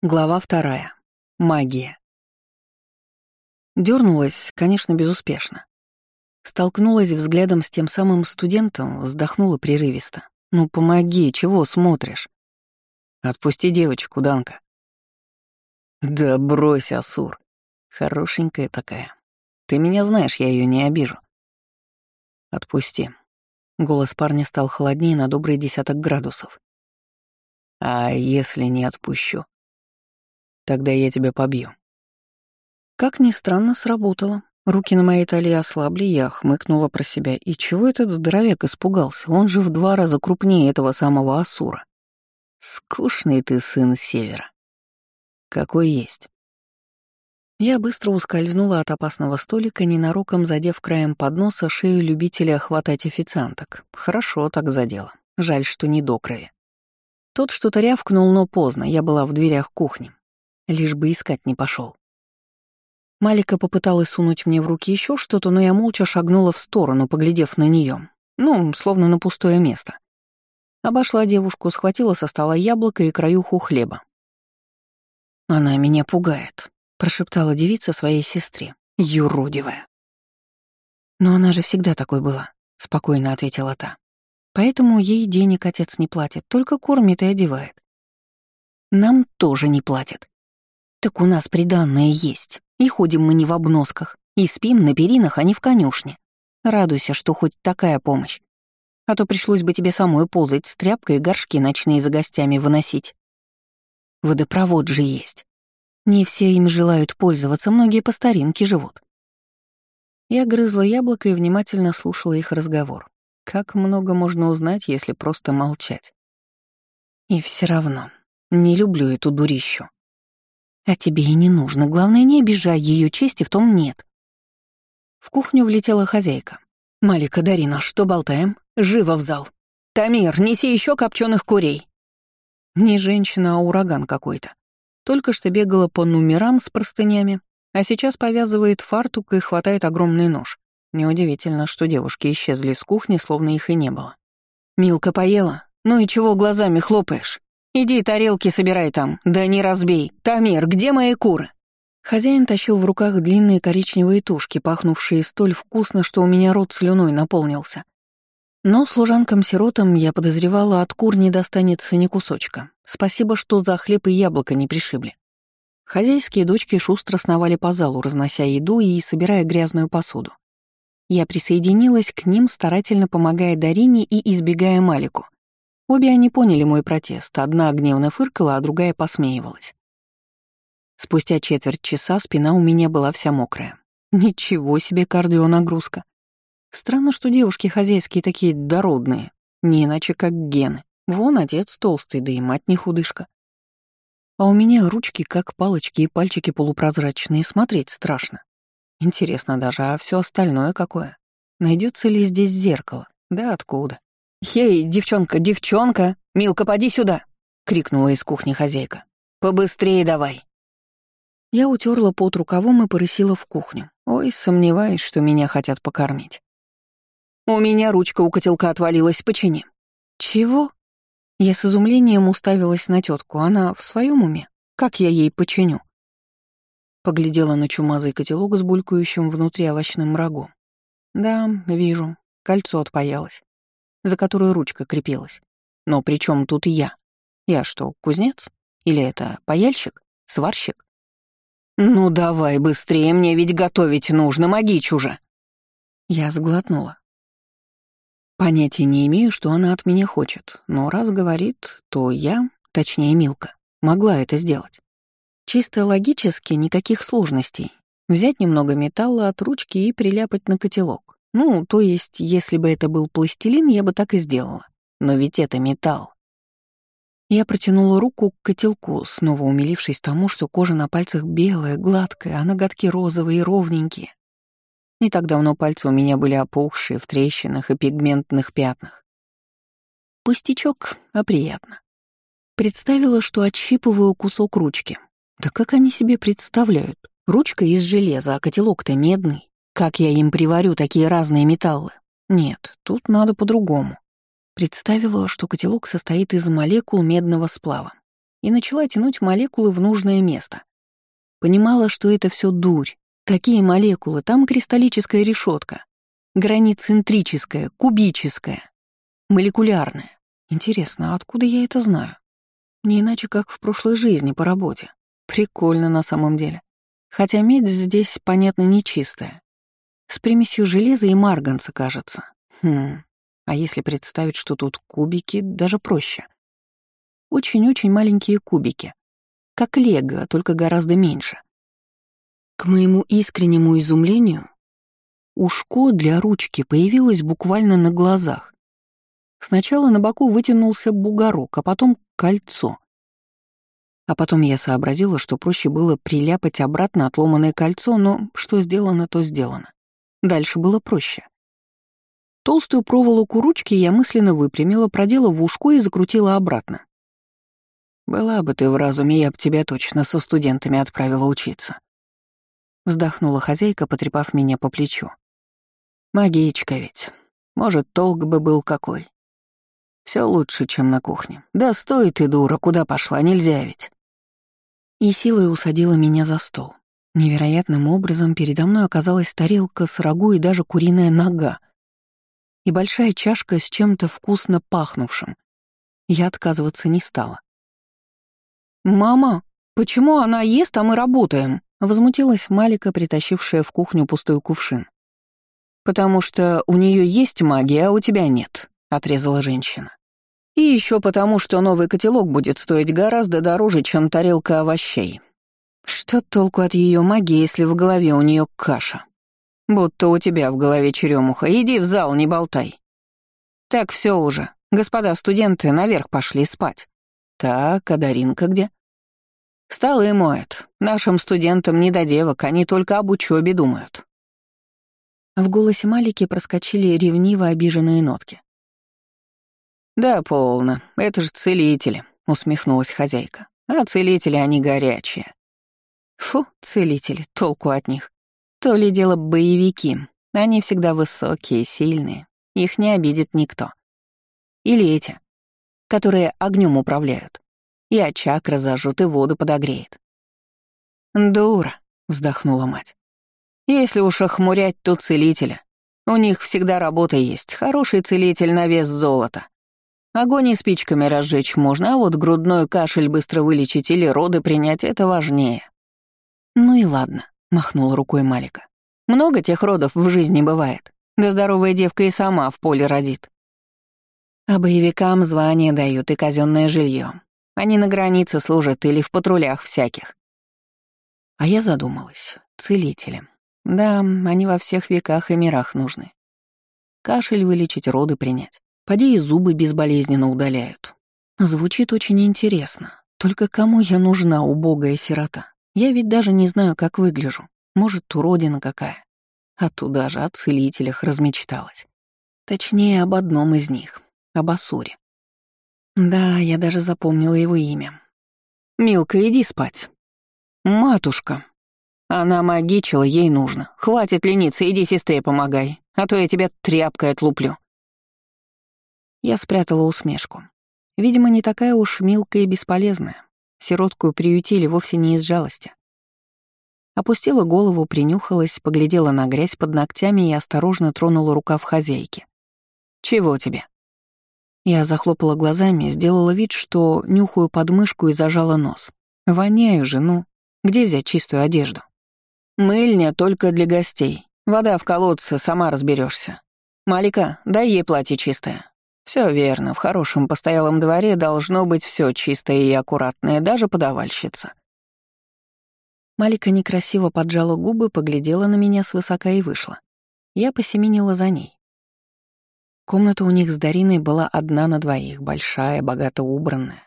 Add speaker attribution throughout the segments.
Speaker 1: Глава вторая. Магия. Дёрнулась, конечно, безуспешно. Столкнулась взглядом с тем самым студентом, вздохнула прерывисто. «Ну помоги, чего смотришь?» «Отпусти девочку, Данка». «Да брось, Асур. Хорошенькая такая. Ты меня знаешь, я ее не обижу». «Отпусти». Голос парня стал холоднее на добрый десяток градусов. «А если не отпущу?» Тогда я тебя побью». Как ни странно, сработало. Руки на моей талии ослабли, я хмыкнула про себя. И чего этот здоровяк испугался? Он же в два раза крупнее этого самого Асура. Скучный ты сын Севера. Какой есть. Я быстро ускользнула от опасного столика, ненароком задев краем подноса шею любителя хватать официанток. Хорошо так задело. Жаль, что не до края. Тот что-то рявкнул, но поздно, я была в дверях кухни лишь бы искать не пошел. Малика попыталась сунуть мне в руки еще что-то, но я молча шагнула в сторону, поглядев на нее, ну, словно на пустое место. Обошла девушку, схватила со стола яблоко и краюху хлеба. «Она меня пугает», — прошептала девица своей сестре, юродивая. «Но она же всегда такой была», — спокойно ответила та. «Поэтому ей денег отец не платит, только кормит и одевает. Нам тоже не платит. Так у нас приданное есть, и ходим мы не в обносках, и спим на перинах, а не в конюшне. Радуйся, что хоть такая помощь. А то пришлось бы тебе самой ползать с тряпкой и горшки ночные за гостями выносить. Водопровод же есть. Не все им желают пользоваться, многие по старинке живут. Я грызла яблоко и внимательно слушала их разговор. Как много можно узнать, если просто молчать. И все равно, не люблю эту дурищу. А тебе и не нужно. Главное, не обижай ее чести, в том нет. В кухню влетела хозяйка. «Малика, Дарина, что болтаем? Живо в зал. Тамир, неси еще копченых курей». Не женщина, а ураган какой-то. Только что бегала по номерам с простынями, а сейчас повязывает фартук и хватает огромный нож. Неудивительно, что девушки исчезли с кухни, словно их и не было. «Милка поела? Ну и чего глазами хлопаешь?» Иди тарелки собирай там, да не разбей. Тамир, где мои куры?» Хозяин тащил в руках длинные коричневые тушки, пахнувшие столь вкусно, что у меня рот слюной наполнился. Но служанкам-сиротам, я подозревала, от кур не достанется ни кусочка. Спасибо, что за хлеб и яблоко не пришибли. Хозяйские дочки шустро сновали по залу, разнося еду и собирая грязную посуду. Я присоединилась к ним, старательно помогая Дарине и избегая Малику — Обе они поняли мой протест, одна гневно фыркала, а другая посмеивалась. Спустя четверть часа спина у меня была вся мокрая. Ничего себе кардионагрузка. Странно, что девушки хозяйские такие дородные, не иначе как гены. Вон отец толстый, да и мать не худышка. А у меня ручки как палочки и пальчики полупрозрачные, смотреть страшно. Интересно даже, а все остальное какое? Найдется ли здесь зеркало? Да откуда? «Хей, девчонка, девчонка! Милка, поди сюда!» — крикнула из кухни хозяйка. «Побыстрее давай!» Я утерла пот рукавом и порысила в кухню. Ой, сомневаюсь, что меня хотят покормить. «У меня ручка у котелка отвалилась, почини». «Чего?» Я с изумлением уставилась на тетку. Она в своем уме? Как я ей починю? Поглядела на чумазый котелок с булькающим внутри овощным рагом. Да, вижу. Кольцо отпаялось за которую ручка крепилась. Но при чем тут я? Я что, кузнец? Или это паяльщик? Сварщик? «Ну давай быстрее, мне ведь готовить нужно, магич уже!» Я сглотнула. Понятия не имею, что она от меня хочет, но раз говорит, то я, точнее Милка, могла это сделать. Чисто логически никаких сложностей. Взять немного металла от ручки и приляпать на котелок. Ну, то есть, если бы это был пластилин, я бы так и сделала. Но ведь это металл. Я протянула руку к котелку, снова умилившись тому, что кожа на пальцах белая, гладкая, а ноготки розовые и ровненькие. Не так давно пальцы у меня были опухшие в трещинах и пигментных пятнах. Пустячок, а приятно. Представила, что отщипываю кусок ручки. Да как они себе представляют? Ручка из железа, а котелок-то медный. Как я им приварю такие разные металлы? Нет, тут надо по-другому. Представила, что котелок состоит из молекул медного сплава. и начала тянуть молекулы в нужное место. Понимала, что это все дурь. Какие молекулы? Там кристаллическая решетка, границентрическая, кубическая, молекулярная. Интересно, а откуда я это знаю? Не иначе, как в прошлой жизни по работе. Прикольно на самом деле. Хотя медь здесь, понятно, нечистая. С примесью железа и марганца, кажется. Хм, а если представить, что тут кубики, даже проще. Очень-очень маленькие кубики. Как лего, только гораздо меньше. К моему искреннему изумлению, ушко для ручки появилось буквально на глазах. Сначала на боку вытянулся бугорок, а потом кольцо. А потом я сообразила, что проще было приляпать обратно отломанное кольцо, но что сделано, то сделано. Дальше было проще. Толстую проволоку ручки я мысленно выпрямила, продела в ушко и закрутила обратно. «Была бы ты в разуме, я б тебя точно со студентами отправила учиться». Вздохнула хозяйка, потрепав меня по плечу. «Магичка ведь. Может, толк бы был какой. Все лучше, чем на кухне. Да стой ты, дура, куда пошла, нельзя ведь». И силой усадила меня за стол. Невероятным образом передо мной оказалась тарелка с рагу и даже куриная нога. И большая чашка с чем-то вкусно пахнувшим. Я отказываться не стала. «Мама, почему она ест, а мы работаем?» — возмутилась Малика, притащившая в кухню пустой кувшин. «Потому что у нее есть магия, а у тебя нет», — отрезала женщина. «И еще потому, что новый котелок будет стоить гораздо дороже, чем тарелка овощей. Что толку от ее магии, если в голове у нее каша? Будто у тебя в голове черемуха. Иди в зал, не болтай. Так все уже. Господа студенты наверх пошли спать. Так, а Даринка где? Столы моет. Нашим студентам не до девок, они только об учебе думают. В голосе Малики проскочили ревниво обиженные нотки. «Да, полно. Это же целители», — усмехнулась хозяйка. «А целители они горячие. Фу, целители, толку от них. То ли дело боевики. Они всегда высокие, сильные. Их не обидит никто. Или эти, которые огнем управляют. И очаг разожжут, и воду подогреет. «Дура», — вздохнула мать. «Если уж охмурять, то целителя. У них всегда работа есть, хороший целитель на вес золота. Огонь и спичками разжечь можно, а вот грудной кашель быстро вылечить или роды принять — это важнее. «Ну и ладно», — махнула рукой Малика. «Много тех родов в жизни бывает. Да здоровая девка и сама в поле родит. А боевикам звания дают и казенное жилье. Они на границе служат или в патрулях всяких. А я задумалась. Целители. Да, они во всех веках и мирах нужны. Кашель вылечить, роды принять. Поди и зубы безболезненно удаляют. Звучит очень интересно. Только кому я нужна, убогая сирота? Я ведь даже не знаю, как выгляжу. Может, уродина какая. А туда же о целителях размечталась. Точнее, об одном из них. Об Асуре. Да, я даже запомнила его имя. «Милка, иди спать». «Матушка». Она магичила, ей нужно. Хватит лениться, иди сестре помогай, а то я тебя тряпкой отлуплю. Я спрятала усмешку. Видимо, не такая уж милка и бесполезная. Сиротку приютили вовсе не из жалости. Опустила голову, принюхалась, поглядела на грязь под ногтями и осторожно тронула рукав хозяйки. «Чего тебе?» Я захлопала глазами, сделала вид, что нюхаю подмышку и зажала нос. «Воняю же, ну. Где взять чистую одежду?» «Мыльня только для гостей. Вода в колодце, сама разберешься. Малика, дай ей платье чистое. Все верно, в хорошем постоялом дворе должно быть все чистое и аккуратное, даже подавальщица. Малика некрасиво поджала губы, поглядела на меня свысока и вышла. Я посеменила за ней. Комната у них с Дариной была одна на двоих, большая, богато убранная.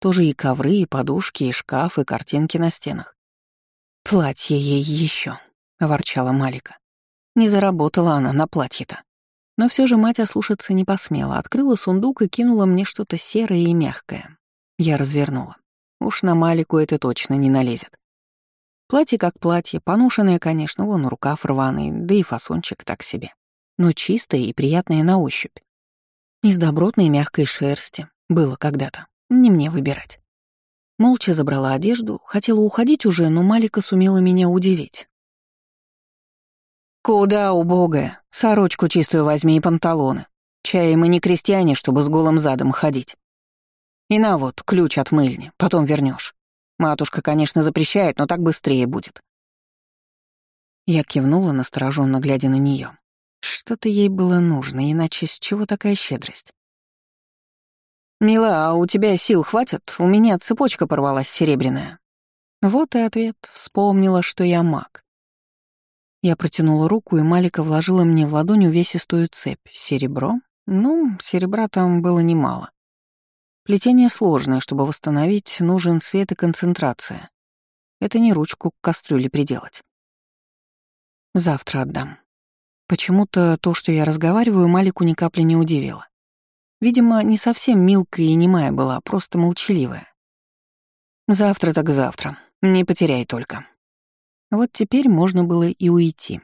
Speaker 1: Тоже и ковры, и подушки, и шкаф, и картинки на стенах. «Платье ей еще, ворчала Малика. Не заработала она на платье-то. Но все же мать ослушаться не посмела, открыла сундук и кинула мне что-то серое и мягкое. Я развернула. Уж на Малику это точно не налезет. Платье как платье, поношенное, конечно, вон рукав рваный, да и фасончик так себе. Но чистое и приятное на ощупь. Из добротной мягкой шерсти. Было когда-то. Не мне выбирать. Молча забрала одежду, хотела уходить уже, но Малика сумела меня удивить. «Куда, убогая? Сорочку чистую возьми и панталоны. Чай мы не крестьяне, чтобы с голым задом ходить. И на вот, ключ от мыльни, потом вернешь. Матушка, конечно, запрещает, но так быстрее будет». Я кивнула, настороженно глядя на нее. Что-то ей было нужно, иначе с чего такая щедрость? «Мила, а у тебя сил хватит? У меня цепочка порвалась серебряная». Вот и ответ. Вспомнила, что я маг. Я протянула руку, и Малика вложила мне в ладонь увесистую цепь. Серебро? Ну, серебра там было немало. Плетение сложное, чтобы восстановить, нужен свет и концентрация. Это не ручку к кастрюле приделать. Завтра отдам. Почему-то то, что я разговариваю, Малику ни капли не удивило. Видимо, не совсем милкая и немая была, просто молчаливая. Завтра так завтра. Не потеряй только. Вот теперь можно было и уйти.